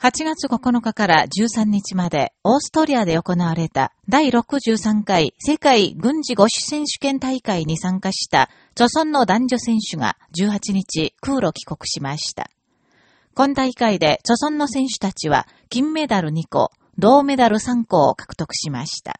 8月9日から13日までオーストリアで行われた第63回世界軍事五種選手権大会に参加した著村の男女選手が18日空路帰国しました。今大会で著村の選手たちは金メダル2個、銅メダル3個を獲得しました。